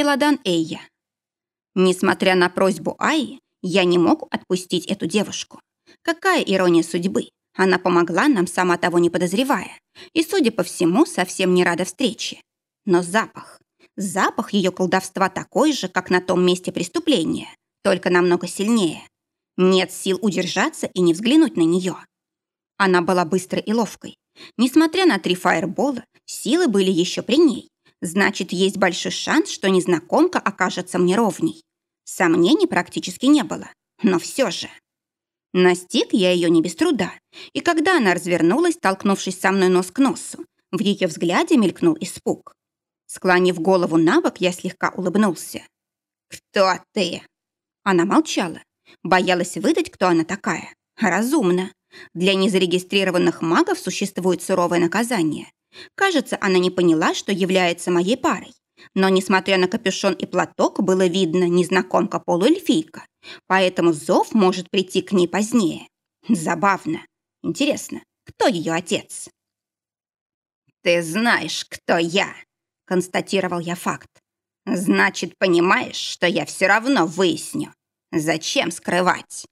Иладан Эйя. Несмотря на просьбу Аи, я не мог отпустить эту девушку. Какая ирония судьбы. Она помогла нам, сама того не подозревая. И, судя по всему, совсем не рада встрече. Но запах. Запах ее колдовства такой же, как на том месте преступления, только намного сильнее. Нет сил удержаться и не взглянуть на нее. Она была быстрой и ловкой. Несмотря на три фаербола, силы были еще при ней. Значит, есть большой шанс, что незнакомка окажется мне ровней. Сомнений практически не было. Но все же... Настиг я ее не без труда, и когда она развернулась, столкнувшись со мной нос к носу, в ее взгляде мелькнул испуг. Склонив голову на бок, я слегка улыбнулся. «Кто ты?» Она молчала, боялась выдать, кто она такая. Разумно. Для незарегистрированных магов существует суровое наказание. Кажется, она не поняла, что является моей парой. Но, несмотря на капюшон и платок, было видно незнакомка-полуэльфийка, поэтому зов может прийти к ней позднее. Забавно. Интересно, кто ее отец? «Ты знаешь, кто я», — констатировал я факт. «Значит, понимаешь, что я все равно выясню. Зачем скрывать?»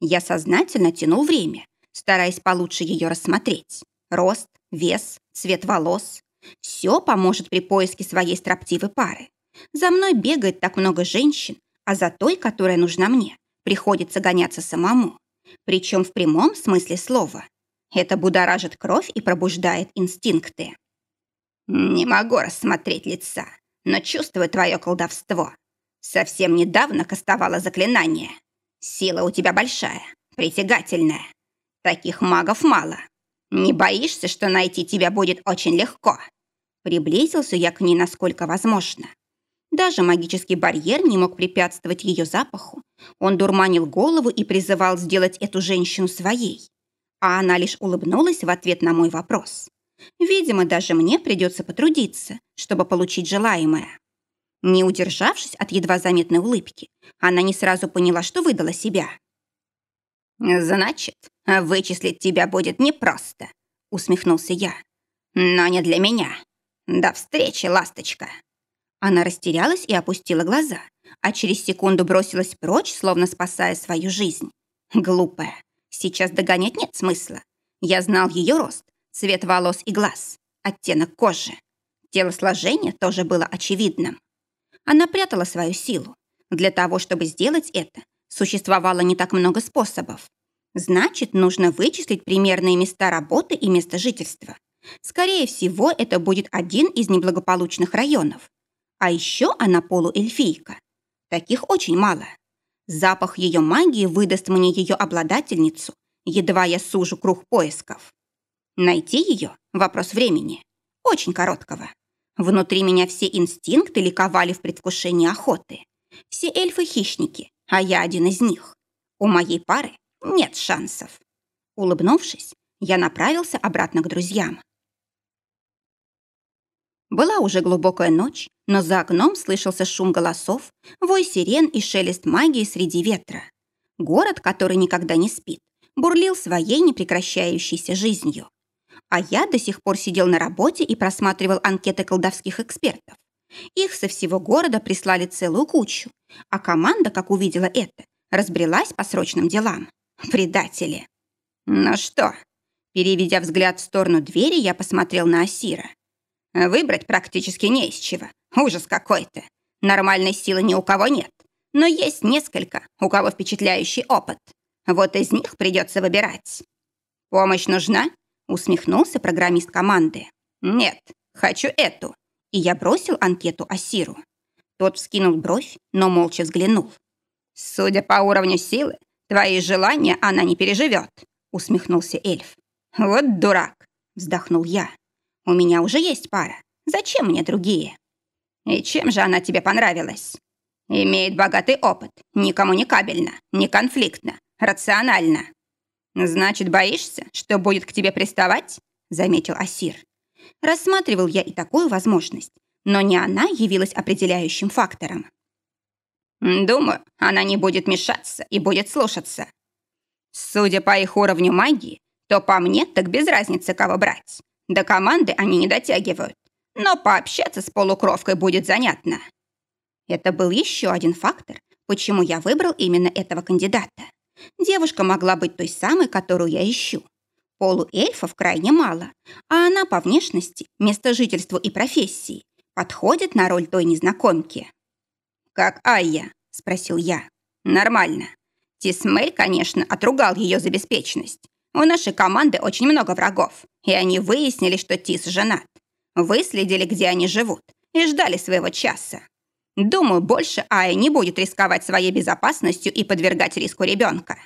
Я сознательно тянул время, стараясь получше ее рассмотреть. Рост, вес, цвет волос. Все поможет при поиске своей строптивой пары. За мной бегает так много женщин, а за той, которая нужна мне, приходится гоняться самому. Причем в прямом смысле слова. Это будоражит кровь и пробуждает инстинкты. Не могу рассмотреть лица, но чувствую твое колдовство. Совсем недавно кастовала заклинание. Сила у тебя большая, притягательная. Таких магов мало. Не боишься, что найти тебя будет очень легко?» Приблизился я к ней насколько возможно. Даже магический барьер не мог препятствовать ее запаху. Он дурманил голову и призывал сделать эту женщину своей. А она лишь улыбнулась в ответ на мой вопрос. Видимо, даже мне придется потрудиться, чтобы получить желаемое. Не удержавшись от едва заметной улыбки, она не сразу поняла, что выдала себя. «Значит, вычислить тебя будет непросто», — усмехнулся я. «Но не для меня. До встречи, ласточка». Она растерялась и опустила глаза, а через секунду бросилась прочь, словно спасая свою жизнь. Глупая. Сейчас догонять нет смысла. Я знал ее рост, цвет волос и глаз, оттенок кожи. Телосложение тоже было очевидным. Она прятала свою силу. Для того, чтобы сделать это, существовало не так много способов. Значит, нужно вычислить примерные места работы и место жительства. Скорее всего, это будет один из неблагополучных районов. А еще она полуэльфийка. Таких очень мало. Запах ее магии выдаст мне ее обладательницу, едва я сужу круг поисков. Найти ее – вопрос времени. Очень короткого. Внутри меня все инстинкты ликовали в предвкушении охоты. Все эльфы – хищники, а я один из них. У моей пары нет шансов. Улыбнувшись, я направился обратно к друзьям. Была уже глубокая ночь, но за окном слышался шум голосов, вой сирен и шелест магии среди ветра. Город, который никогда не спит, бурлил своей непрекращающейся жизнью. А я до сих пор сидел на работе и просматривал анкеты колдовских экспертов. Их со всего города прислали целую кучу, а команда, как увидела это, разбрелась по срочным делам. Предатели. Ну что? Переведя взгляд в сторону двери, я посмотрел на Асира. Выбрать практически не из чего. Ужас какой-то. Нормальной силы ни у кого нет. Но есть несколько, у кого впечатляющий опыт. Вот из них придется выбирать. Помощь нужна? Усмехнулся программист команды. «Нет, хочу эту». И я бросил анкету Асиру. Тот вскинул бровь, но молча взглянул. «Судя по уровню силы, твои желания она не переживет», усмехнулся эльф. «Вот дурак», вздохнул я. «У меня уже есть пара. Зачем мне другие?» «И чем же она тебе понравилась?» «Имеет богатый опыт, никому не кабельно, не конфликтно, рационально». «Значит, боишься, что будет к тебе приставать?» — заметил Асир. Рассматривал я и такую возможность, но не она явилась определяющим фактором. «Думаю, она не будет мешаться и будет слушаться. Судя по их уровню магии, то по мне так без разницы, кого брать. До команды они не дотягивают, но пообщаться с полукровкой будет занятно». Это был еще один фактор, почему я выбрал именно этого кандидата. Девушка могла быть той самой, которую я ищу. Полуэльфов крайне мало, а она по внешности, местожительству и профессии подходит на роль той незнакомки. «Как Айя?» – спросил я. «Нормально. Тисмель, конечно, отругал ее за беспечность. У нашей команды очень много врагов, и они выяснили, что Тис женат. Выследили, где они живут, и ждали своего часа. Думаю, больше Ая не будет рисковать своей безопасностью и подвергать риску ребенка.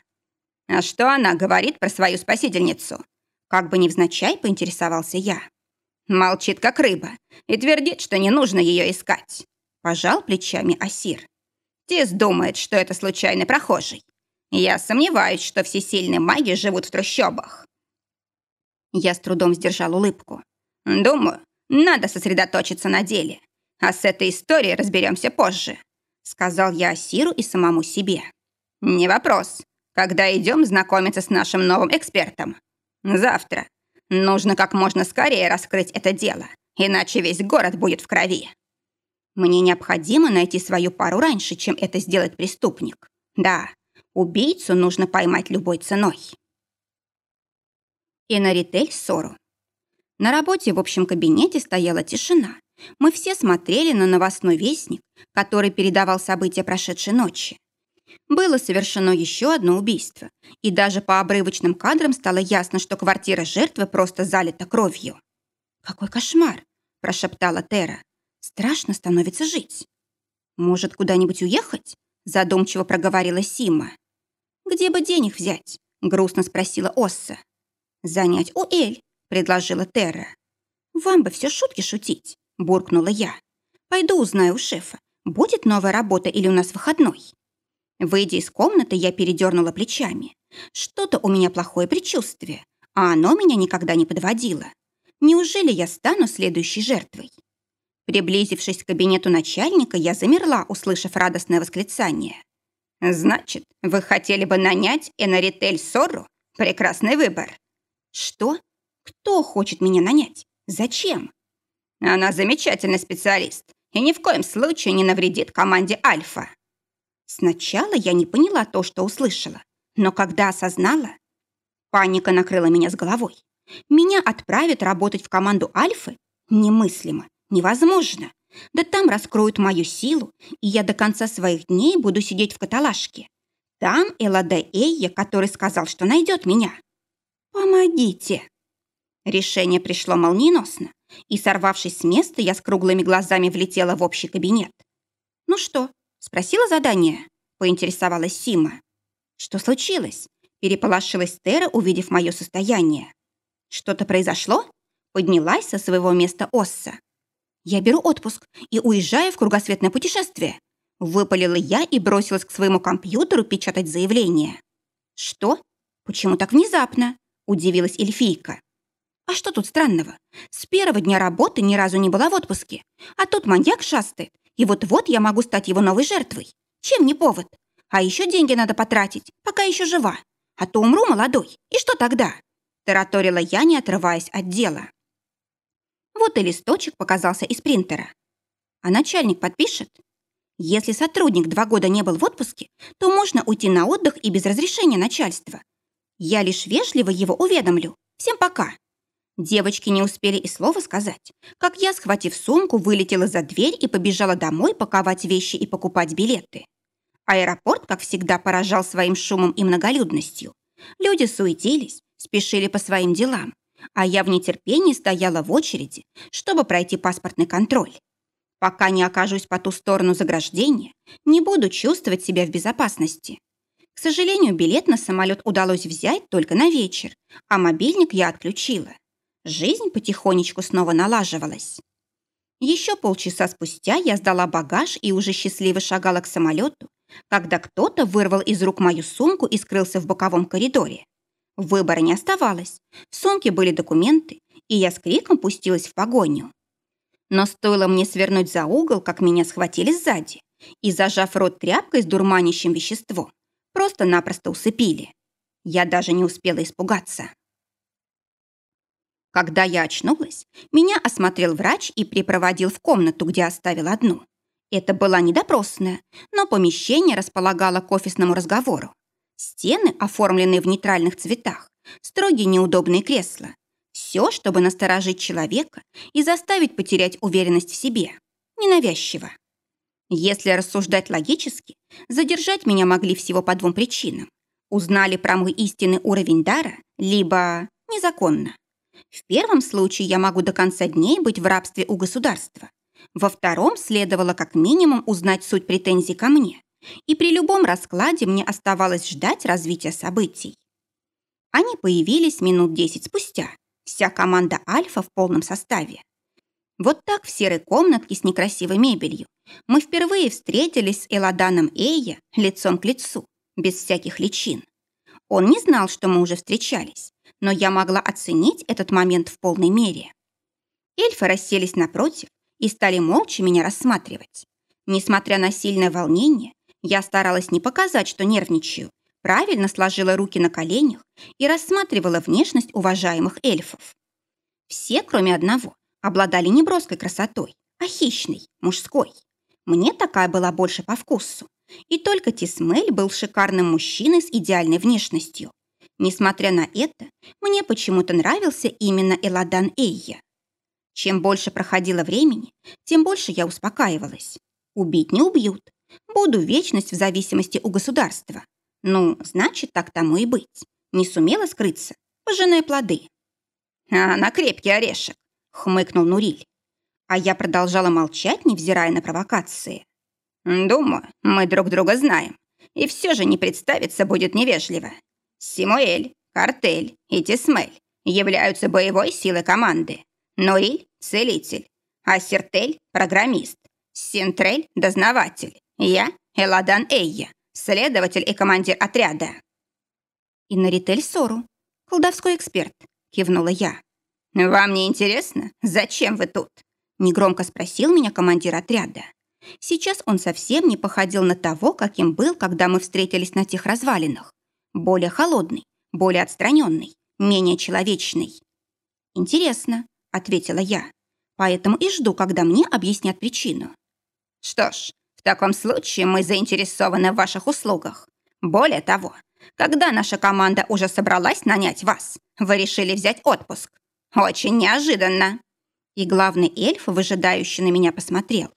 А что она говорит про свою спасительницу? Как бы невзначай поинтересовался я. Молчит, как рыба, и твердит, что не нужно ее искать. Пожал плечами Асир. Тис думает, что это случайный прохожий. Я сомневаюсь, что все сильные маги живут в трущобах. Я с трудом сдержал улыбку. Думаю, надо сосредоточиться на деле. А с этой историей разберемся позже», — сказал я Асиру и самому себе. «Не вопрос. Когда идем знакомиться с нашим новым экспертом? Завтра. Нужно как можно скорее раскрыть это дело, иначе весь город будет в крови. Мне необходимо найти свою пару раньше, чем это сделает преступник. Да, убийцу нужно поймать любой ценой». И на ритель ссору. На работе в общем кабинете стояла тишина. Мы все смотрели на новостной вестник, который передавал события прошедшей ночи. Было совершено еще одно убийство, и даже по обрывочным кадрам стало ясно, что квартира жертвы просто залита кровью. «Какой кошмар!» – прошептала Тера. «Страшно становится жить». «Может, куда-нибудь уехать?» – задумчиво проговорила Сима. «Где бы денег взять?» – грустно спросила Осса. «Занять у Эль», – предложила Тера. «Вам бы все шутки шутить буркнула я. «Пойду узнаю у шефа, будет новая работа или у нас выходной». Выйдя из комнаты, я передернула плечами. Что-то у меня плохое предчувствие, а оно меня никогда не подводило. Неужели я стану следующей жертвой? Приблизившись к кабинету начальника, я замерла, услышав радостное восклицание. «Значит, вы хотели бы нанять Энаритель Сорру? Прекрасный выбор». «Что? Кто хочет меня нанять? Зачем?» Она замечательный специалист и ни в коем случае не навредит команде Альфа. Сначала я не поняла то, что услышала, но когда осознала, паника накрыла меня с головой. Меня отправят работать в команду Альфы? Немыслимо, невозможно. Да там раскроют мою силу, и я до конца своих дней буду сидеть в каталажке. Там Эладе Эйя, который сказал, что найдет меня. Помогите. Решение пришло молниеносно, и, сорвавшись с места, я с круглыми глазами влетела в общий кабинет. «Ну что?» – спросила задание. Поинтересовалась Сима. «Что случилось?» – переполошилась Тера, увидев мое состояние. «Что-то произошло?» – поднялась со своего места Осса. «Я беру отпуск и уезжаю в кругосветное путешествие», – выпалила я и бросилась к своему компьютеру печатать заявление. «Что? Почему так внезапно?» – удивилась эльфийка. А что тут странного? С первого дня работы ни разу не была в отпуске. А тут маньяк шастает. И вот-вот я могу стать его новой жертвой. Чем не повод? А еще деньги надо потратить, пока еще жива. А то умру молодой. И что тогда? Тараторила я, не отрываясь от дела. Вот и листочек показался из принтера. А начальник подпишет? Если сотрудник два года не был в отпуске, то можно уйти на отдых и без разрешения начальства. Я лишь вежливо его уведомлю. Всем пока. Девочки не успели и слова сказать, как я, схватив сумку, вылетела за дверь и побежала домой паковать вещи и покупать билеты. Аэропорт, как всегда, поражал своим шумом и многолюдностью. Люди суетились, спешили по своим делам, а я в нетерпении стояла в очереди, чтобы пройти паспортный контроль. Пока не окажусь по ту сторону заграждения, не буду чувствовать себя в безопасности. К сожалению, билет на самолет удалось взять только на вечер, а мобильник я отключила. Жизнь потихонечку снова налаживалась. Еще полчаса спустя я сдала багаж и уже счастливо шагала к самолету, когда кто-то вырвал из рук мою сумку и скрылся в боковом коридоре. Выбора не оставалось. В сумке были документы, и я с криком пустилась в погоню. Но стоило мне свернуть за угол, как меня схватили сзади и, зажав рот тряпкой с дурманящим веществом, просто-напросто усыпили. Я даже не успела испугаться. Когда я очнулась, меня осмотрел врач и припроводил в комнату, где оставил одну. Это была не допросная, но помещение располагало к офисному разговору. Стены, оформленные в нейтральных цветах, строгие неудобные кресла. Все, чтобы насторожить человека и заставить потерять уверенность в себе. Ненавязчиво. Если рассуждать логически, задержать меня могли всего по двум причинам. Узнали про мой истинный уровень дара, либо незаконно. В первом случае я могу до конца дней быть в рабстве у государства. Во втором следовало как минимум узнать суть претензий ко мне. И при любом раскладе мне оставалось ждать развития событий. Они появились минут десять спустя. Вся команда Альфа в полном составе. Вот так в серой комнатке с некрасивой мебелью мы впервые встретились с Эладаном Эйя лицом к лицу, без всяких личин. Он не знал, что мы уже встречались, но я могла оценить этот момент в полной мере. Эльфы расселись напротив и стали молча меня рассматривать. Несмотря на сильное волнение, я старалась не показать, что нервничаю, правильно сложила руки на коленях и рассматривала внешность уважаемых эльфов. Все, кроме одного, обладали не броской красотой, а хищной, мужской. Мне такая была больше по вкусу. И только Тисмель был шикарным мужчиной с идеальной внешностью. Несмотря на это, мне почему-то нравился именно Эладан Эйя. Чем больше проходило времени, тем больше я успокаивалась. Убить не убьют. Буду вечность в зависимости у государства. Ну, значит, так тому и быть. Не сумела скрыться. Пожиная плоды. А на крепкий орешек, хмыкнул Нуриль. А я продолжала молчать, невзирая на провокации. Думаю, мы друг друга знаем. И все же не представиться будет невежливо. Симуэль, Картель и Тисмель являются боевой силой команды. Нуриль – целитель, а Сертель – программист, Синтрель – дознаватель, я – Эладан Эйя, следователь и командир отряда. И Наритель Сору, колдовской эксперт, кивнула я. «Вам не интересно, зачем вы тут?» Негромко спросил меня командир отряда. Сейчас он совсем не походил на того, каким был, когда мы встретились на тех развалинах. Более холодный, более отстраненный, менее человечный. «Интересно», — ответила я. «Поэтому и жду, когда мне объяснят причину». «Что ж, в таком случае мы заинтересованы в ваших услугах. Более того, когда наша команда уже собралась нанять вас, вы решили взять отпуск. Очень неожиданно». И главный эльф, выжидающий на меня, посмотрел.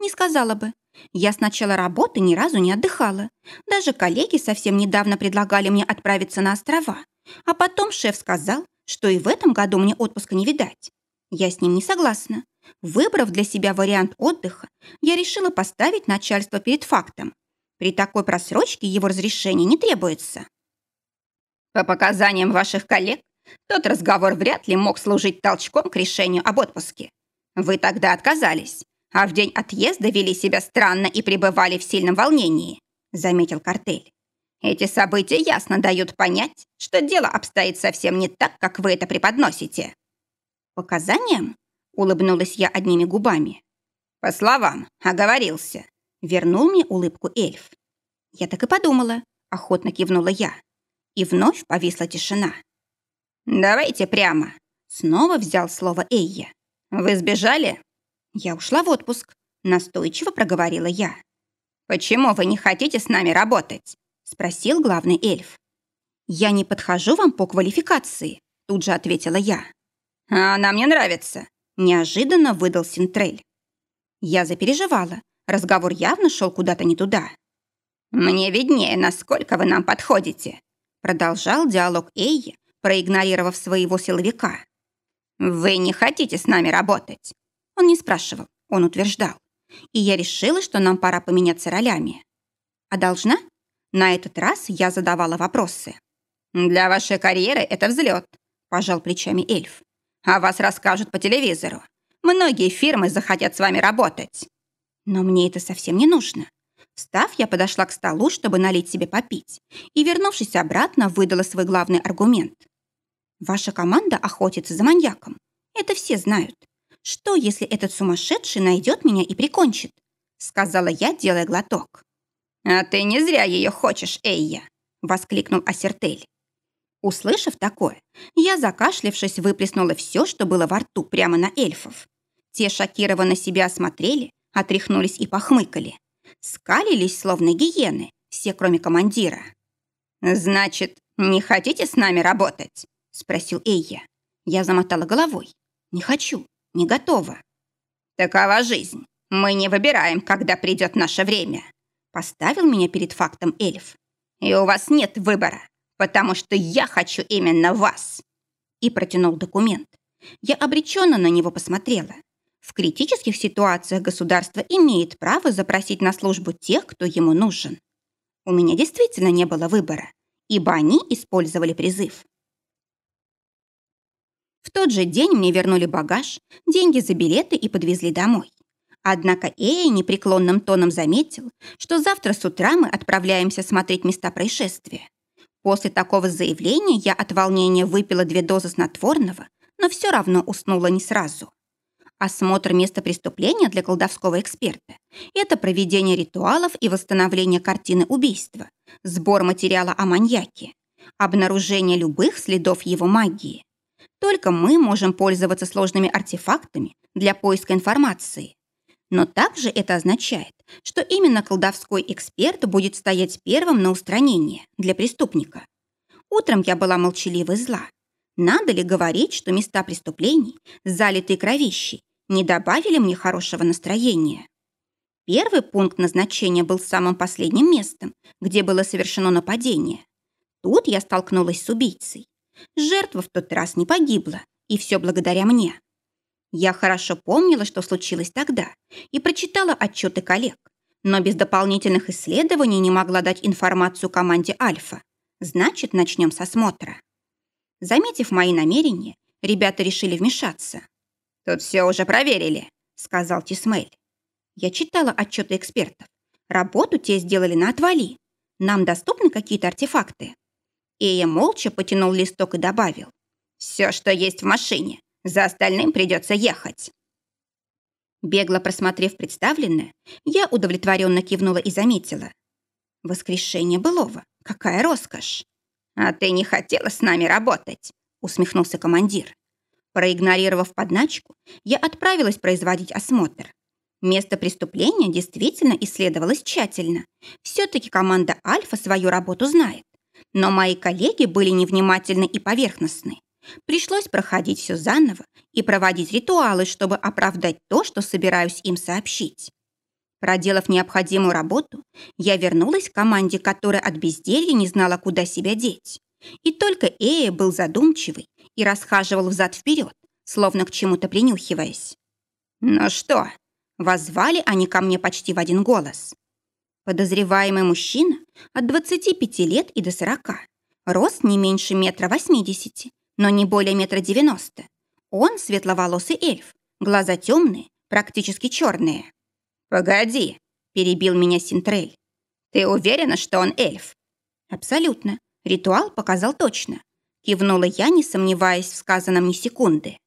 Не сказала бы. Я с начала работы ни разу не отдыхала. Даже коллеги совсем недавно предлагали мне отправиться на острова. А потом шеф сказал, что и в этом году мне отпуска не видать. Я с ним не согласна. Выбрав для себя вариант отдыха, я решила поставить начальство перед фактом. При такой просрочке его разрешения не требуется. По показаниям ваших коллег, тот разговор вряд ли мог служить толчком к решению об отпуске. Вы тогда отказались, а в день отъезда вели себя странно и пребывали в сильном волнении», заметил картель. «Эти события ясно дают понять, что дело обстоит совсем не так, как вы это преподносите». «Показаниям?» улыбнулась я одними губами. «По словам, оговорился», вернул мне улыбку эльф. Я так и подумала, охотно кивнула я. И вновь повисла тишина. «Давайте прямо», снова взял слово Эйя. «Вы сбежали?» «Я ушла в отпуск», — настойчиво проговорила я. «Почему вы не хотите с нами работать?» — спросил главный эльф. «Я не подхожу вам по квалификации», — тут же ответила я. «А она мне нравится», — неожиданно выдал Синтрель. Я запереживала. Разговор явно шел куда-то не туда. «Мне виднее, насколько вы нам подходите», — продолжал диалог Эйи, проигнорировав своего силовика. «Вы не хотите с нами работать. Он не спрашивал, он утверждал. И я решила, что нам пора поменяться ролями. А должна? На этот раз я задавала вопросы. «Для вашей карьеры это взлет», – пожал плечами эльф. «А вас расскажут по телевизору. Многие фирмы захотят с вами работать». Но мне это совсем не нужно. Встав, я подошла к столу, чтобы налить себе попить, и, вернувшись обратно, выдала свой главный аргумент. «Ваша команда охотится за маньяком. Это все знают. Что, если этот сумасшедший найдет меня и прикончит? Сказала я, делая глоток. А ты не зря ее хочешь, Эйя, воскликнул Асертель. Услышав такое, я, закашлявшись, выплеснула все, что было во рту, прямо на эльфов. Те шокированно себя осмотрели, отряхнулись и похмыкали. Скалились, словно гиены, все, кроме командира. «Значит, не хотите с нами работать?» — спросил Эйя. Я замотала головой. «Не хочу, не готова». «Такова жизнь. Мы не выбираем, когда придет наше время», — поставил меня перед фактом эльф. «И у вас нет выбора, потому что я хочу именно вас!» И протянул документ. Я обреченно на него посмотрела. В критических ситуациях государство имеет право запросить на службу тех, кто ему нужен. У меня действительно не было выбора, ибо они использовали призыв. В тот же день мне вернули багаж, деньги за билеты и подвезли домой. Однако Эя непреклонным тоном заметил, что завтра с утра мы отправляемся смотреть места происшествия. После такого заявления я от волнения выпила две дозы снотворного, но все равно уснула не сразу. Осмотр места преступления для колдовского эксперта – это проведение ритуалов и восстановление картины убийства, сбор материала о маньяке, обнаружение любых следов его магии. Только мы можем пользоваться сложными артефактами для поиска информации. Но также это означает, что именно колдовской эксперт будет стоять первым на устранение для преступника. Утром я была молчалива и зла. Надо ли говорить, что места преступлений, залитые кровищей, не добавили мне хорошего настроения. Первый пункт назначения был самым последним местом, где было совершено нападение. Тут я столкнулась с убийцей. Жертва в тот раз не погибла, и все благодаря мне. Я хорошо помнила, что случилось тогда, и прочитала отчеты коллег, но без дополнительных исследований не могла дать информацию команде «Альфа». Значит, начнем с осмотра. Заметив мои намерения, ребята решили вмешаться. «Тут все уже проверили», — сказал Тисмель. Я читала отчеты экспертов. Работу те сделали на отвали. Нам доступны какие-то артефакты. Эя молча потянул листок и добавил. «Все, что есть в машине. За остальным придется ехать». Бегло просмотрев представленное, я удовлетворенно кивнула и заметила. «Воскрешение былого. Какая роскошь!» «А ты не хотела с нами работать?» усмехнулся командир. Проигнорировав подначку, я отправилась производить осмотр. Место преступления действительно исследовалось тщательно. Все-таки команда «Альфа» свою работу знает. Но мои коллеги были невнимательны и поверхностны. Пришлось проходить все заново и проводить ритуалы, чтобы оправдать то, что собираюсь им сообщить. Проделав необходимую работу, я вернулась к команде, которая от безделья не знала, куда себя деть. И только Эя был задумчивый и расхаживал взад-вперед, словно к чему-то принюхиваясь. «Ну что?» — воззвали они ко мне почти в один голос. Подозреваемый мужчина от 25 лет и до 40. Рост не меньше метра восьмидесяти, но не более метра девяносто. Он светловолосый эльф, глаза темные, практически черные. «Погоди», — перебил меня Синтрель. «Ты уверена, что он эльф?» «Абсолютно. Ритуал показал точно. Кивнула я, не сомневаясь в сказанном ни секунды.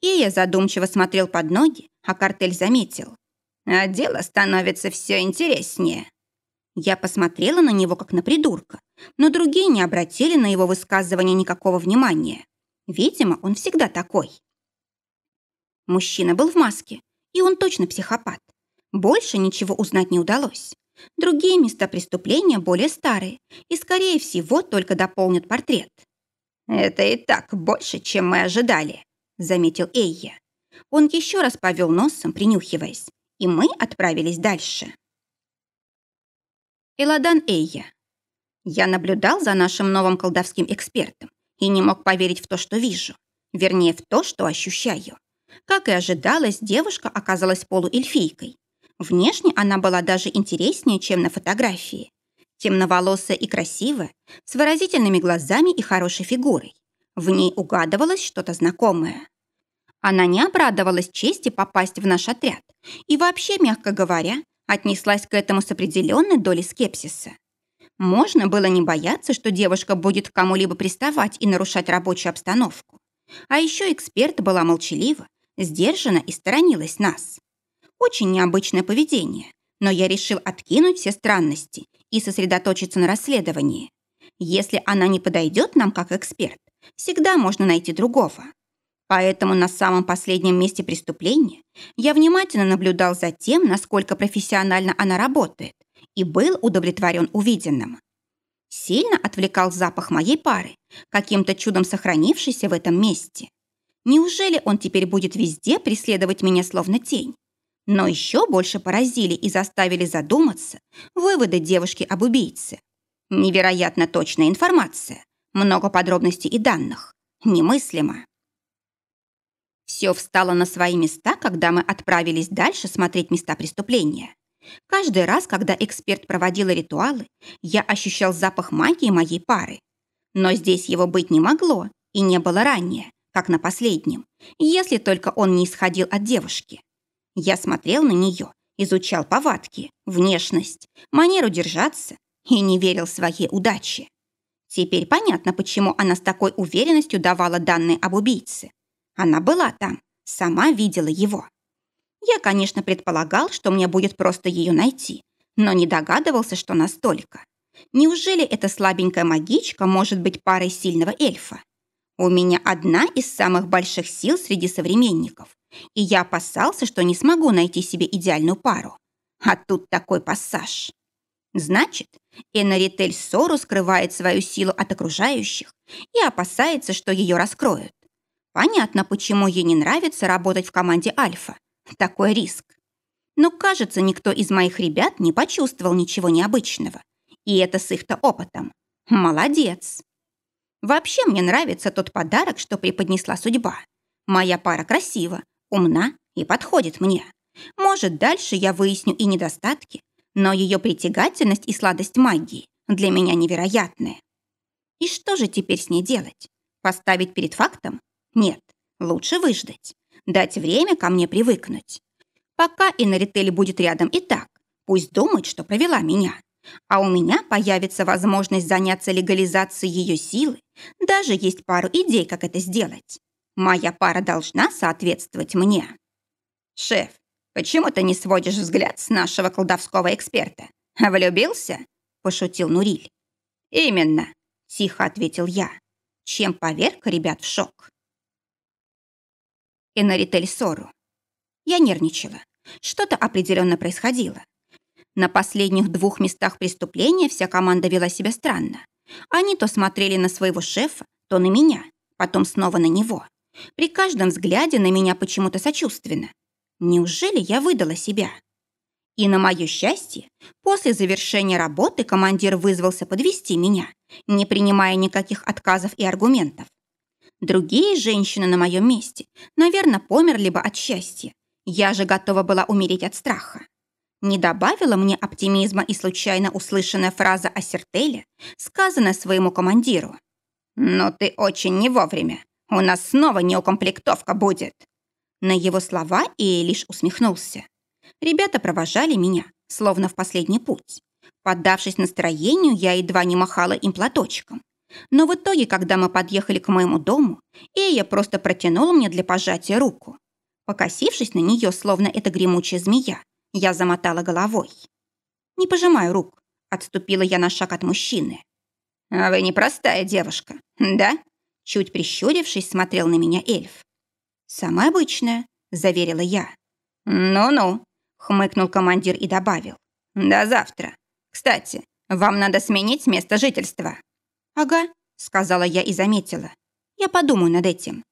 И я задумчиво смотрел под ноги, а картель заметил. А дело становится все интереснее. Я посмотрела на него, как на придурка, но другие не обратили на его высказывание никакого внимания. Видимо, он всегда такой. Мужчина был в маске, и он точно психопат. Больше ничего узнать не удалось. Другие места преступления более старые и, скорее всего, только дополнят портрет. «Это и так больше, чем мы ожидали», — заметил Эйя. Он еще раз повел носом, принюхиваясь, и мы отправились дальше. Эладан Эйя. Я наблюдал за нашим новым колдовским экспертом и не мог поверить в то, что вижу. Вернее, в то, что ощущаю. Как и ожидалось, девушка оказалась полуэльфийкой. Внешне она была даже интереснее, чем на фотографии. Темноволосая и красивая, с выразительными глазами и хорошей фигурой. В ней угадывалось что-то знакомое. Она не обрадовалась чести попасть в наш отряд и вообще, мягко говоря, отнеслась к этому с определенной долей скепсиса. Можно было не бояться, что девушка будет к кому-либо приставать и нарушать рабочую обстановку. А еще эксперт была молчалива, сдержана и сторонилась нас. Очень необычное поведение, но я решил откинуть все странности и сосредоточиться на расследовании. Если она не подойдет нам как эксперт, всегда можно найти другого. Поэтому на самом последнем месте преступления я внимательно наблюдал за тем, насколько профессионально она работает, и был удовлетворен увиденным. Сильно отвлекал запах моей пары, каким-то чудом сохранившийся в этом месте. Неужели он теперь будет везде преследовать меня словно тень? Но еще больше поразили и заставили задуматься выводы девушки об убийце. Невероятно точная информация, много подробностей и данных. Немыслимо. Все встало на свои места, когда мы отправились дальше смотреть места преступления. Каждый раз, когда эксперт проводила ритуалы, я ощущал запах магии моей пары. Но здесь его быть не могло и не было ранее, как на последнем, если только он не исходил от девушки. Я смотрел на нее, изучал повадки, внешность, манеру держаться и не верил своей удаче. Теперь понятно, почему она с такой уверенностью давала данные об убийце. Она была там, сама видела его. Я, конечно, предполагал, что мне будет просто ее найти, но не догадывался, что настолько. Неужели эта слабенькая магичка может быть парой сильного эльфа? У меня одна из самых больших сил среди современников, и я опасался, что не смогу найти себе идеальную пару. А тут такой пассаж. Значит, Энаритель Сору скрывает свою силу от окружающих и опасается, что ее раскроют. Понятно, почему ей не нравится работать в команде Альфа. Такой риск. Но, кажется, никто из моих ребят не почувствовал ничего необычного. И это с их-то опытом. Молодец. Вообще мне нравится тот подарок, что преподнесла судьба. Моя пара красива, умна и подходит мне. Может, дальше я выясню и недостатки, но ее притягательность и сладость магии для меня невероятные. И что же теперь с ней делать? Поставить перед фактом? Нет, лучше выждать. Дать время ко мне привыкнуть. Пока Инаритель будет рядом и так, пусть думает, что провела меня. А у меня появится возможность заняться легализацией ее силы. Даже есть пару идей, как это сделать. Моя пара должна соответствовать мне. Шеф, почему ты не сводишь взгляд с нашего колдовского эксперта? Влюбился? Пошутил Нуриль. Именно, тихо ответил я, чем поверг ребят в шок. Энаритель Сору. Я нервничала. Что-то определенно происходило. На последних двух местах преступления вся команда вела себя странно. Они то смотрели на своего шефа, то на меня, потом снова на него. При каждом взгляде на меня почему-то сочувственно. Неужели я выдала себя? И на мое счастье, после завершения работы командир вызвался подвести меня, не принимая никаких отказов и аргументов. Другие женщины на моем месте, наверное, померли бы от счастья. Я же готова была умереть от страха. Не добавила мне оптимизма и случайно услышанная фраза о Сертеле, сказанная своему командиру. «Но ты очень не вовремя. У нас снова неукомплектовка будет». На его слова и лишь усмехнулся. Ребята провожали меня, словно в последний путь. Поддавшись настроению, я едва не махала им платочком. Но в итоге, когда мы подъехали к моему дому, Эя просто протянула мне для пожатия руку. Покосившись на нее, словно это гремучая змея, я замотала головой. «Не пожимаю рук», — отступила я на шаг от мужчины. «А вы непростая девушка, да?» Чуть прищурившись, смотрел на меня эльф. «Самая обычная», — заверила я. «Ну-ну», — хмыкнул командир и добавил. «До завтра. Кстати, вам надо сменить место жительства». «Ага», — сказала я и заметила. «Я подумаю над этим».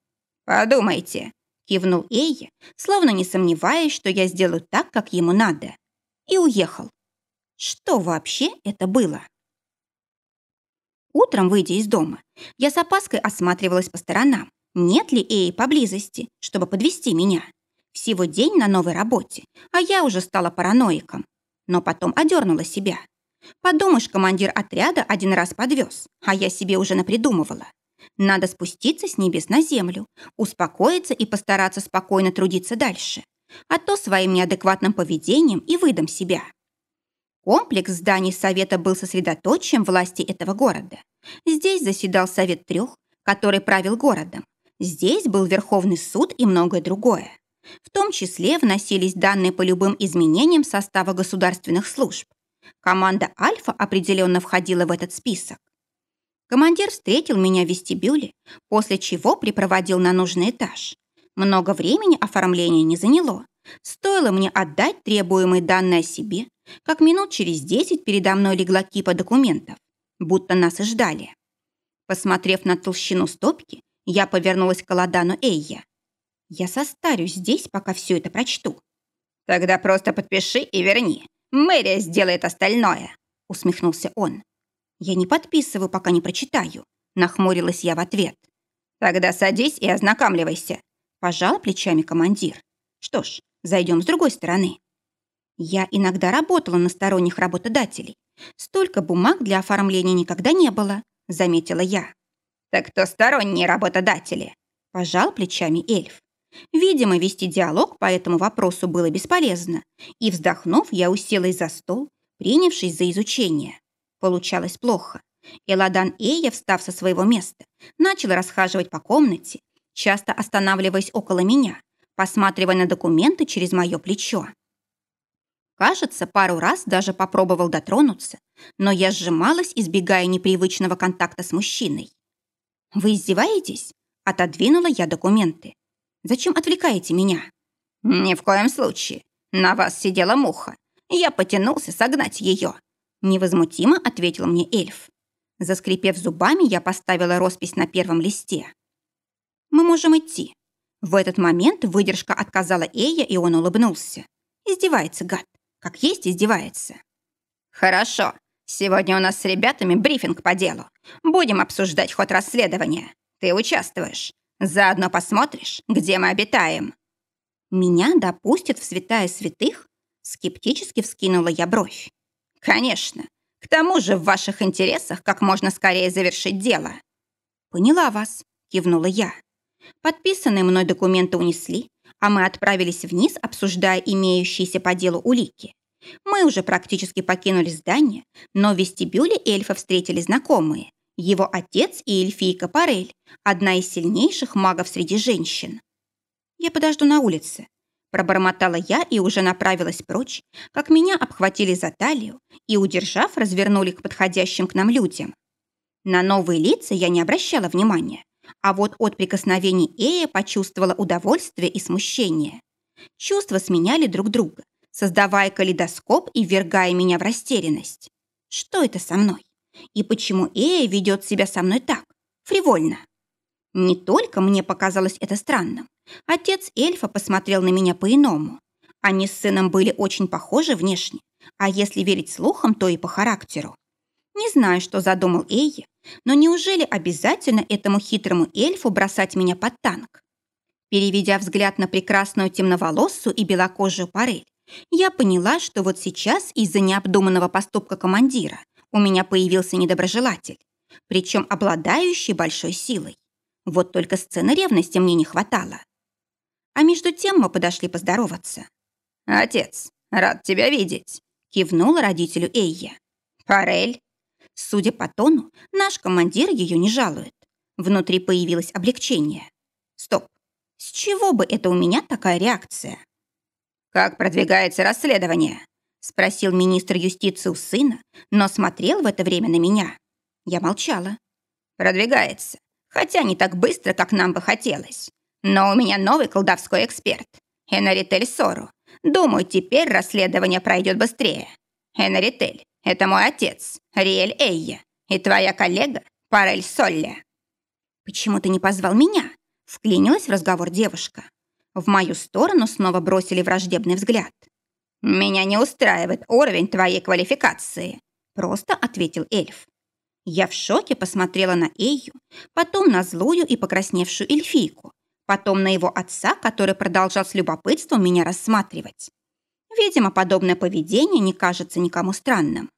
«Подумайте», — кивнул Эйя, словно не сомневаясь, что я сделаю так, как ему надо. И уехал. Что вообще это было? Утром, выйдя из дома, я с опаской осматривалась по сторонам, нет ли Эи поблизости, чтобы подвести меня. Всего день на новой работе, а я уже стала параноиком. Но потом одернула себя. Подумаешь, командир отряда один раз подвез, а я себе уже напридумывала. Надо спуститься с небес на землю, успокоиться и постараться спокойно трудиться дальше. А то своим неадекватным поведением и выдам себя. Комплекс зданий Совета был сосредоточием власти этого города. Здесь заседал Совет трех, который правил городом. Здесь был Верховный суд и многое другое. В том числе вносились данные по любым изменениям состава государственных служб. Команда «Альфа» определенно входила в этот список. Командир встретил меня в вестибюле, после чего припроводил на нужный этаж. Много времени оформление не заняло. Стоило мне отдать требуемые данные о себе, как минут через десять передо мной легла кипа документов, будто нас и ждали. Посмотрев на толщину стопки, я повернулась к Аладану Эйя. Я состарюсь здесь, пока все это прочту. Тогда просто подпиши и верни. Мэрия сделает остальное, усмехнулся он. Я не подписываю, пока не прочитаю, нахмурилась я в ответ. Тогда садись и ознакомливайся, пожал плечами командир. Что ж, зайдем с другой стороны. Я иногда работала на сторонних работодателей. Столько бумаг для оформления никогда не было, заметила я. Так кто сторонние работодатели? Пожал плечами эльф. Видимо, вести диалог по этому вопросу было бесполезно, и, вздохнув, я уселась за стол, принявшись за изучение. Получалось плохо. Эладан Эя, встав со своего места, начал расхаживать по комнате, часто останавливаясь около меня, посматривая на документы через мое плечо. Кажется, пару раз даже попробовал дотронуться, но я сжималась, избегая непривычного контакта с мужчиной. «Вы издеваетесь?» Отодвинула я документы. Зачем отвлекаете меня?» «Ни в коем случае. На вас сидела муха. Я потянулся согнать ее». Невозмутимо ответил мне эльф. Заскрипев зубами, я поставила роспись на первом листе. «Мы можем идти». В этот момент выдержка отказала Эя, и он улыбнулся. Издевается, гад. Как есть издевается. «Хорошо. Сегодня у нас с ребятами брифинг по делу. Будем обсуждать ход расследования. Ты участвуешь. Заодно посмотришь, где мы обитаем». «Меня допустят в святая святых?» Скептически вскинула я бровь. «Конечно. К тому же в ваших интересах как можно скорее завершить дело». «Поняла вас», — кивнула я. Подписанные мной документы унесли, а мы отправились вниз, обсуждая имеющиеся по делу улики. Мы уже практически покинули здание, но в вестибюле эльфа встретили знакомые, его отец и эльфийка Парель, одна из сильнейших магов среди женщин. «Я подожду на улице», – пробормотала я и уже направилась прочь, как меня обхватили за талию и, удержав, развернули к подходящим к нам людям. На новые лица я не обращала внимания, а вот от прикосновений Эя почувствовала удовольствие и смущение. Чувства сменяли друг друга, создавая калейдоскоп и ввергая меня в растерянность. Что это со мной? И почему Эя ведет себя со мной так, фривольно? Не только мне показалось это странным. Отец эльфа посмотрел на меня по-иному. Они с сыном были очень похожи внешне, а если верить слухам, то и по характеру. Не знаю, что задумал Эйя, но неужели обязательно этому хитрому эльфу бросать меня под танк? Переведя взгляд на прекрасную темноволосую и белокожую парель, я поняла, что вот сейчас из-за необдуманного поступка командира у меня появился недоброжелатель, причем обладающий большой силой. Вот только сцены ревности мне не хватало. А между тем мы подошли поздороваться. «Отец, рад тебя видеть», — кивнул родителю Эйя. «Парель?» Судя по тону, наш командир ее не жалует. Внутри появилось облегчение. Стоп, с чего бы это у меня такая реакция? «Как продвигается расследование?» Спросил министр юстиции у сына, но смотрел в это время на меня. Я молчала. Продвигается, хотя не так быстро, как нам бы хотелось. Но у меня новый колдовской эксперт, Энаритель Сору. Думаю, теперь расследование пройдет быстрее. Энаритель, это мой отец, Риэль Эйя, и твоя коллега Парель Солля. Почему ты не позвал меня? Вклинилась в разговор девушка. В мою сторону снова бросили враждебный взгляд. «Меня не устраивает уровень твоей квалификации», просто ответил эльф. Я в шоке посмотрела на Эйю, потом на злую и покрасневшую эльфийку, потом на его отца, который продолжал с любопытством меня рассматривать. Видимо, подобное поведение не кажется никому странным.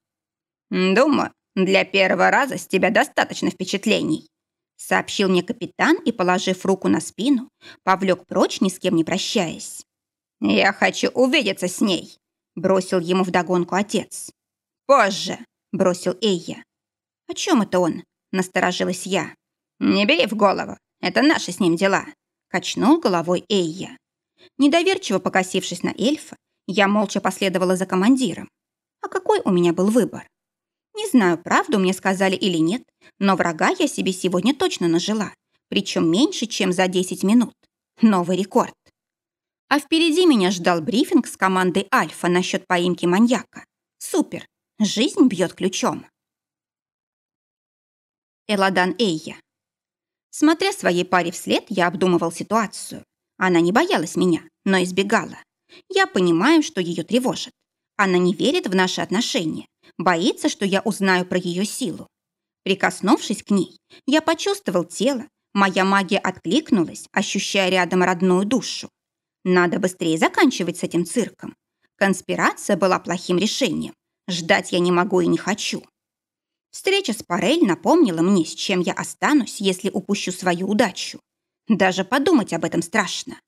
«Думаю, для первого раза с тебя достаточно впечатлений», сообщил мне капитан и, положив руку на спину, повлек прочь, ни с кем не прощаясь. «Я хочу увидеться с ней», — бросил ему вдогонку отец. «Позже», — бросил Эйя. «О чем это он?» — насторожилась я. «Не бери в голову, это наши с ним дела», — качнул головой Эйя. Недоверчиво покосившись на эльфа, я молча последовала за командиром. А какой у меня был выбор? Не знаю, правду мне сказали или нет, но врага я себе сегодня точно нажила, причем меньше, чем за 10 минут. Новый рекорд. А впереди меня ждал брифинг с командой «Альфа» насчет поимки маньяка. Супер. Жизнь бьет ключом. Эладан Эйя. Смотря своей паре вслед, я обдумывал ситуацию. Она не боялась меня, но избегала. Я понимаю, что ее тревожит. Она не верит в наши отношения, боится, что я узнаю про ее силу. Прикоснувшись к ней, я почувствовал тело, моя магия откликнулась, ощущая рядом родную душу. Надо быстрее заканчивать с этим цирком. Конспирация была плохим решением. Ждать я не могу и не хочу. Встреча с Парель напомнила мне, с чем я останусь, если упущу свою удачу. Даже подумать об этом страшно.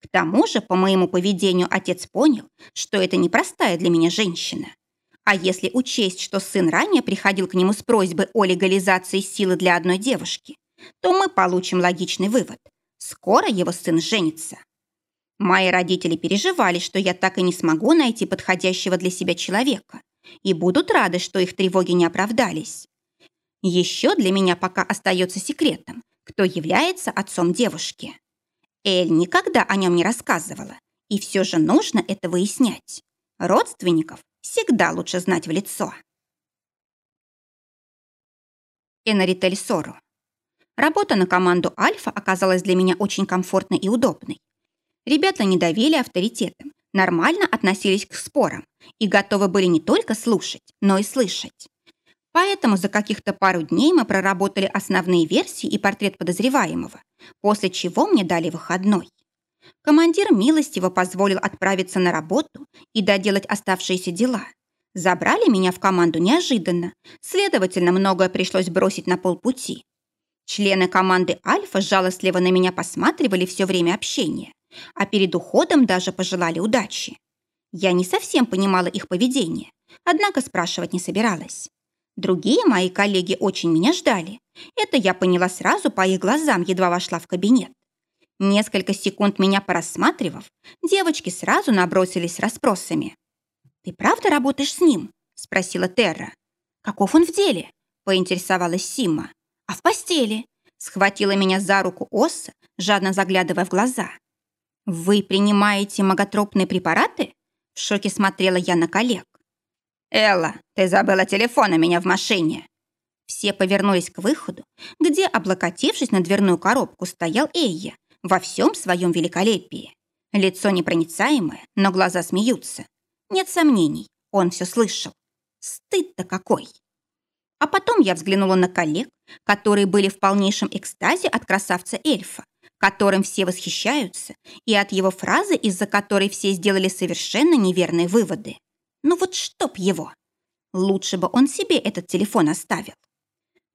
К тому же, по моему поведению, отец понял, что это непростая для меня женщина. А если учесть, что сын ранее приходил к нему с просьбой о легализации силы для одной девушки, то мы получим логичный вывод. Скоро его сын женится. Мои родители переживали, что я так и не смогу найти подходящего для себя человека, и будут рады, что их тревоги не оправдались. Еще для меня пока остается секретом, кто является отцом девушки. Эль никогда о нем не рассказывала, и все же нужно это выяснять. Родственников всегда лучше знать в лицо. Энаритель Сору. Работа на команду «Альфа» оказалась для меня очень комфортной и удобной. Ребята не давили авторитетом, нормально относились к спорам и готовы были не только слушать, но и слышать. Поэтому за каких-то пару дней мы проработали основные версии и портрет подозреваемого, после чего мне дали выходной. Командир милостиво позволил отправиться на работу и доделать оставшиеся дела. Забрали меня в команду неожиданно, следовательно, многое пришлось бросить на полпути. Члены команды «Альфа» жалостливо на меня посматривали все время общения, а перед уходом даже пожелали удачи. Я не совсем понимала их поведение, однако спрашивать не собиралась. Другие мои коллеги очень меня ждали. Это я поняла сразу по их глазам, едва вошла в кабинет. Несколько секунд меня порассматривав, девочки сразу набросились с расспросами. «Ты правда работаешь с ним?» – спросила Терра. «Каков он в деле?» – поинтересовалась Сима а в постели. Схватила меня за руку Осса, жадно заглядывая в глаза. «Вы принимаете маготропные препараты?» В шоке смотрела я на коллег. «Элла, ты забыла телефон у меня в машине!» Все повернулись к выходу, где, облокотившись на дверную коробку, стоял Эйя во всем своем великолепии. Лицо непроницаемое, но глаза смеются. Нет сомнений, он все слышал. Стыд-то какой! А потом я взглянула на коллег, которые были в полнейшем экстазе от красавца-эльфа, которым все восхищаются, и от его фразы, из-за которой все сделали совершенно неверные выводы. Ну вот чтоб его! Лучше бы он себе этот телефон оставил.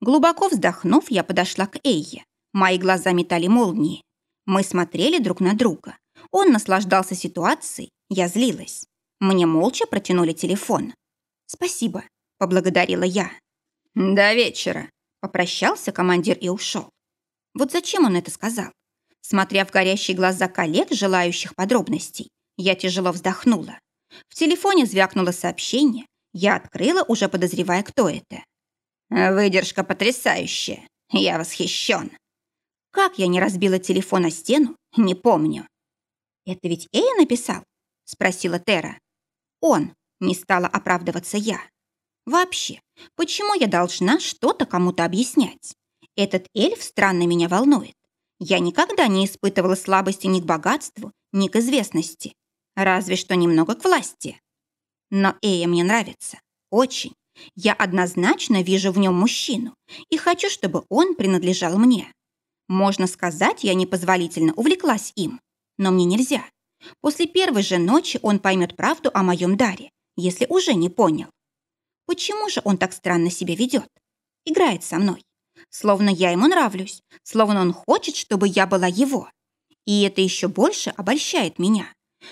Глубоко вздохнув, я подошла к Эйе. Мои глаза метали молнии. Мы смотрели друг на друга. Он наслаждался ситуацией, я злилась. Мне молча протянули телефон. «Спасибо», — поблагодарила я. «До вечера», — попрощался командир и ушел. Вот зачем он это сказал? Смотря в горящие глаза коллег, желающих подробностей, я тяжело вздохнула. В телефоне звякнуло сообщение. Я открыла, уже подозревая, кто это. «Выдержка потрясающая. Я восхищен». Как я не разбила телефон о стену, не помню. «Это ведь Эя написал?» — спросила Тера. «Он», — не стала оправдываться я. Вообще, почему я должна что-то кому-то объяснять? Этот эльф странно меня волнует. Я никогда не испытывала слабости ни к богатству, ни к известности. Разве что немного к власти. Но Эя мне нравится. Очень. Я однозначно вижу в нем мужчину и хочу, чтобы он принадлежал мне. Можно сказать, я непозволительно увлеклась им. Но мне нельзя. После первой же ночи он поймет правду о моем даре, если уже не понял. Почему же он так странно себя ведет? Играет со мной. Словно я ему нравлюсь. Словно он хочет, чтобы я была его. И это еще больше обольщает меня.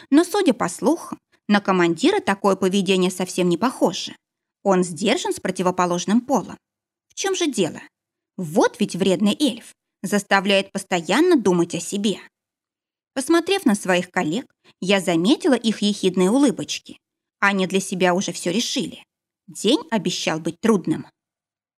Но, судя по слухам, на командира такое поведение совсем не похоже. Он сдержан с противоположным полом. В чем же дело? Вот ведь вредный эльф заставляет постоянно думать о себе. Посмотрев на своих коллег, я заметила их ехидные улыбочки. Они для себя уже все решили. День обещал быть трудным.